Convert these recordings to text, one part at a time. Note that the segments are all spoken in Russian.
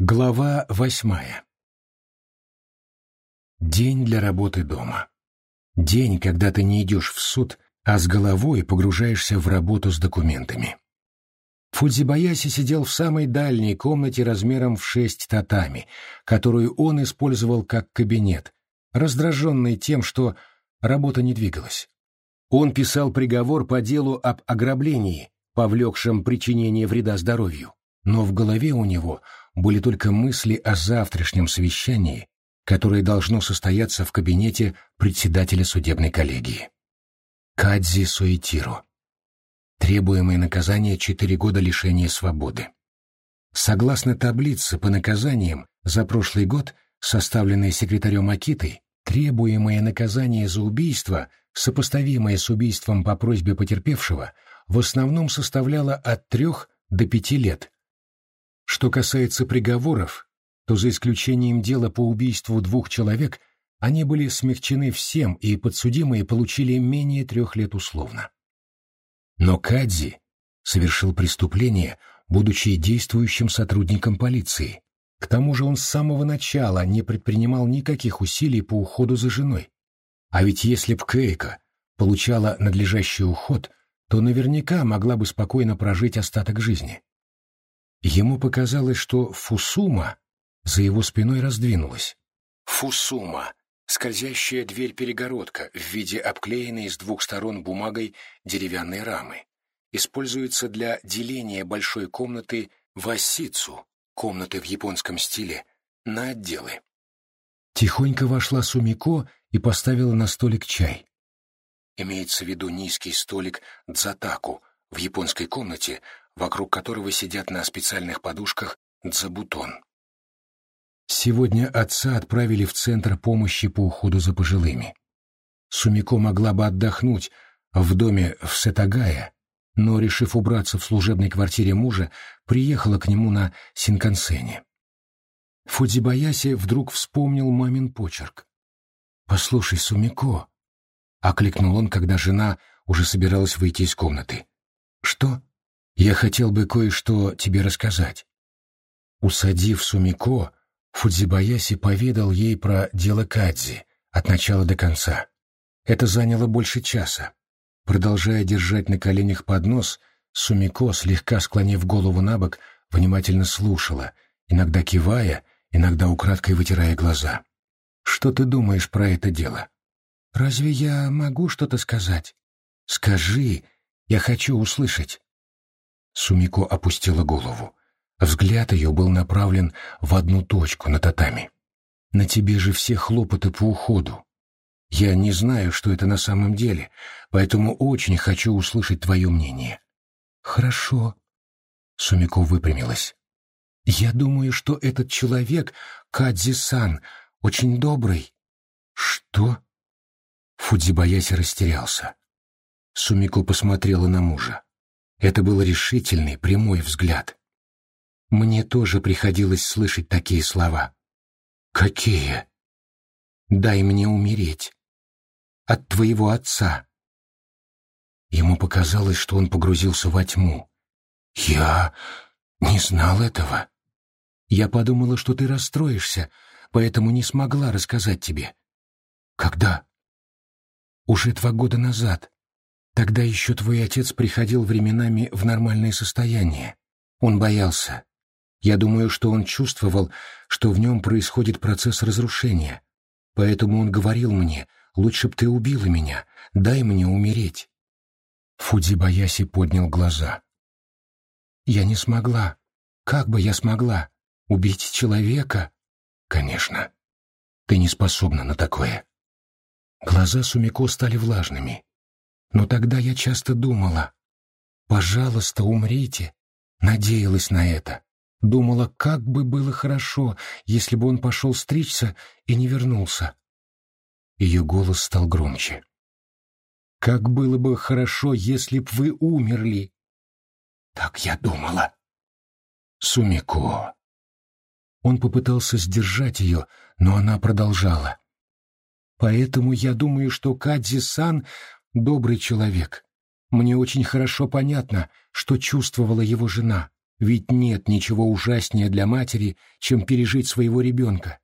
Глава восьмая День для работы дома. День, когда ты не идешь в суд, а с головой погружаешься в работу с документами. Фудзибаяси сидел в самой дальней комнате размером в шесть татами, которую он использовал как кабинет, раздраженный тем, что работа не двигалась. Он писал приговор по делу об ограблении, повлекшем причинение вреда здоровью, но в голове у него – были только мысли о завтрашнем совещании, которое должно состояться в кабинете председателя судебной коллегии. Кадзи Суэтиро. Требуемое наказание – 4 года лишения свободы. Согласно таблице по наказаниям за прошлый год, составленной секретарем Акитой, требуемое наказание за убийство, сопоставимое с убийством по просьбе потерпевшего, в основном составляло от 3 до 5 лет – что касается приговоров, то за исключением дела по убийству двух человек, они были смягчены всем, и подсудимые получили менее трех лет условно. Но Кадзи совершил преступление, будучи действующим сотрудником полиции. К тому же он с самого начала не предпринимал никаких усилий по уходу за женой. А ведь если б Кейка получала надлежащий уход, то наверняка могла бы спокойно прожить остаток жизни. Ему показалось, что Фусума за его спиной раздвинулась. Фусума — скользящая дверь-перегородка в виде обклеенной с двух сторон бумагой деревянной рамы. Используется для деления большой комнаты васицу, комнаты в японском стиле, на отделы. Тихонько вошла Сумико и поставила на столик чай. Имеется в виду низкий столик дзатаку в японской комнате, вокруг которого сидят на специальных подушках дзабутон. Сегодня отца отправили в Центр помощи по уходу за пожилыми. Сумико могла бы отдохнуть в доме в Сетагая, но, решив убраться в служебной квартире мужа, приехала к нему на Синкансене. Фудзибаяси вдруг вспомнил мамин почерк. «Послушай, Сумико», — окликнул он, когда жена уже собиралась выйти из комнаты. «Что?» Я хотел бы кое-что тебе рассказать. Усадив Сумико, Фудзибаяси поведал ей про дело Кадзи от начала до конца. Это заняло больше часа. Продолжая держать на коленях поднос, Сумико, слегка склонив голову на бок, внимательно слушала, иногда кивая, иногда украдкой вытирая глаза. «Что ты думаешь про это дело?» «Разве я могу что-то сказать?» «Скажи, я хочу услышать». Сумико опустила голову. Взгляд ее был направлен в одну точку на татами. «На тебе же все хлопоты по уходу. Я не знаю, что это на самом деле, поэтому очень хочу услышать твое мнение». «Хорошо». Сумико выпрямилась. «Я думаю, что этот человек, Кадзи-сан, очень добрый». «Что?» Фудзибаяси растерялся. Сумико посмотрела на мужа. Это был решительный, прямой взгляд. Мне тоже приходилось слышать такие слова. «Какие?» «Дай мне умереть. От твоего отца». Ему показалось, что он погрузился во тьму. «Я не знал этого. Я подумала, что ты расстроишься, поэтому не смогла рассказать тебе». «Когда?» «Уже два года назад. Тогда еще твой отец приходил временами в нормальное состояние. Он боялся. Я думаю, что он чувствовал, что в нем происходит процесс разрушения. Поэтому он говорил мне, лучше б ты убила меня, дай мне умереть. Фудзибаяси поднял глаза. Я не смогла. Как бы я смогла? Убить человека? Конечно. Ты не способна на такое. Глаза Сумико стали влажными. Но тогда я часто думала, «Пожалуйста, умрите», надеялась на это. Думала, как бы было хорошо, если бы он пошел стричься и не вернулся. Ее голос стал громче. «Как было бы хорошо, если б вы умерли!» «Так я думала!» «Сумико!» Он попытался сдержать ее, но она продолжала. «Поэтому я думаю, что Кадзи-сан добрый человек. Мне очень хорошо понятно, что чувствовала его жена. Ведь нет ничего ужаснее для матери, чем пережить своего ребенка.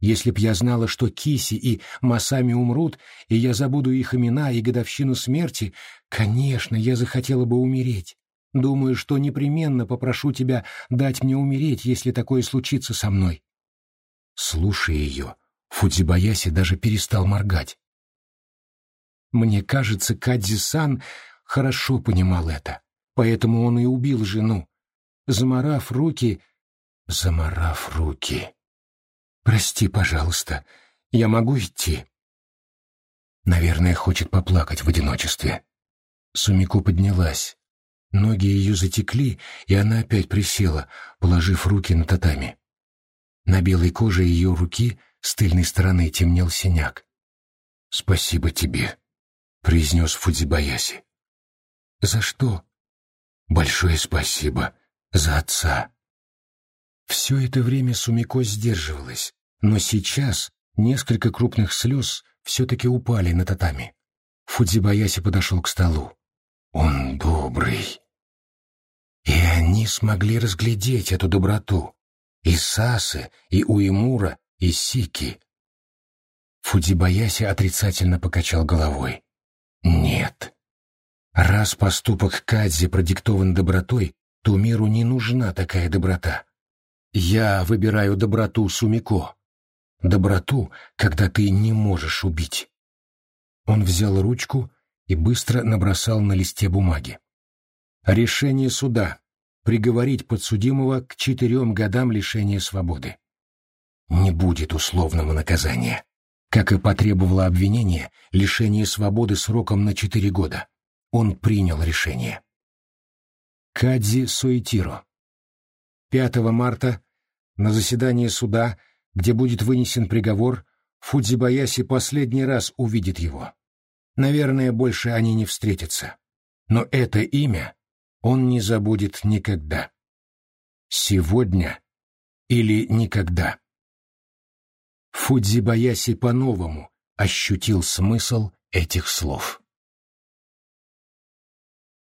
Если б я знала, что Киси и Масами умрут, и я забуду их имена и годовщину смерти, конечно, я захотела бы умереть. Думаю, что непременно попрошу тебя дать мне умереть, если такое случится со мной. Слушая ее, Фудзибаяси даже перестал моргать. Мне кажется, Кадзи-сан хорошо понимал это, поэтому он и убил жену. Заморав руки... Заморав руки... «Прости, пожалуйста, я могу идти?» Наверное, хочет поплакать в одиночестве. Сумико поднялась. Ноги ее затекли, и она опять присела, положив руки на татами. На белой коже ее руки с тыльной стороны темнел синяк. «Спасибо тебе», — произнес Фудзибаяси. «За что?» «Большое спасибо. За отца». Все это время Сумико сдерживалась, но сейчас несколько крупных слез все-таки упали на татами. Фудзибаяси подошел к столу. Он добрый. И они смогли разглядеть эту доброту. И Сасы, и Уэмура, и Сики. Фудзибаяси отрицательно покачал головой. Нет. Раз поступок Кадзи продиктован добротой, то миру не нужна такая доброта. Я выбираю доброту Сумико. Доброту, когда ты не можешь убить. Он взял ручку и быстро набросал на листе бумаги. Решение суда. Приговорить подсудимого к четырем годам лишения свободы. Не будет условного наказания. Как и потребовало обвинение, лишение свободы сроком на четыре года. Он принял решение. Кадзи Суэтиро. 5 марта на заседании суда, где будет вынесен приговор, Фудзибаяси последний раз увидит его. Наверное, больше они не встретятся. Но это имя он не забудет никогда. Сегодня или никогда. Фудзибаяси по-новому ощутил смысл этих слов.